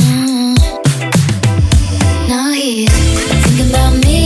Mm. Thinking about me.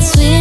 sweet.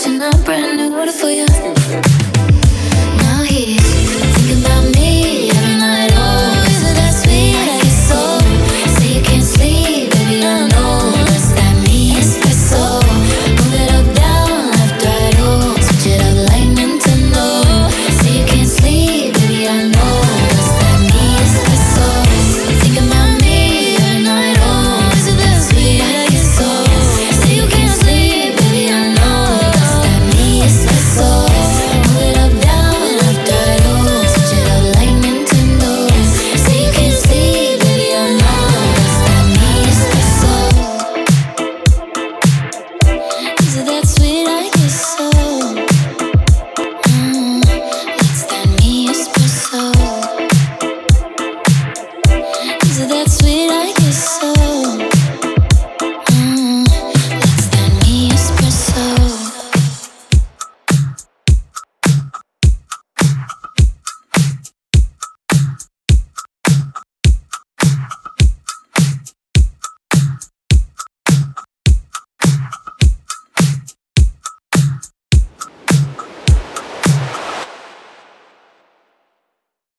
touching a brand new